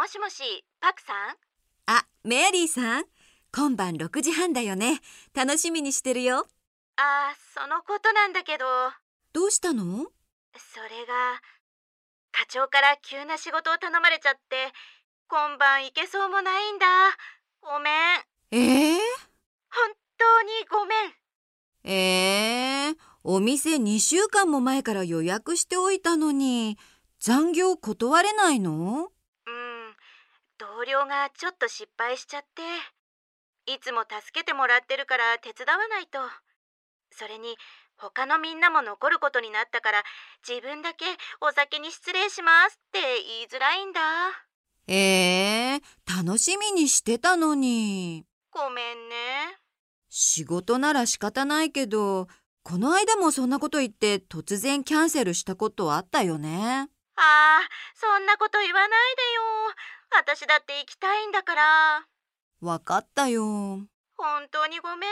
もしもし、パクさん？あ、メアリーさん。今晩6時半だよね。楽しみにしてるよ。あ、そのことなんだけど。どうしたの？それが、課長から急な仕事を頼まれちゃって、今晩行けそうもないんだ。ごめん。ええー、本当にごめん。ええー、お店2週間も前から予約しておいたのに、残業断れないの？僚がちょっと失敗しちゃって。いつも助けてもらってるから手伝わないと。それに他のみんなも残ることになったから自分だけお酒に失礼しますって言いづらいんだ。ええー、楽しみにしてたのに。ごめんね。仕事なら仕方ないけど、この間もそんなこと言って突然キャンセルしたことあったよね。ああ、そんなこと言わないでよ。私だって行きたいんだから。わかったよ。本当にごめん。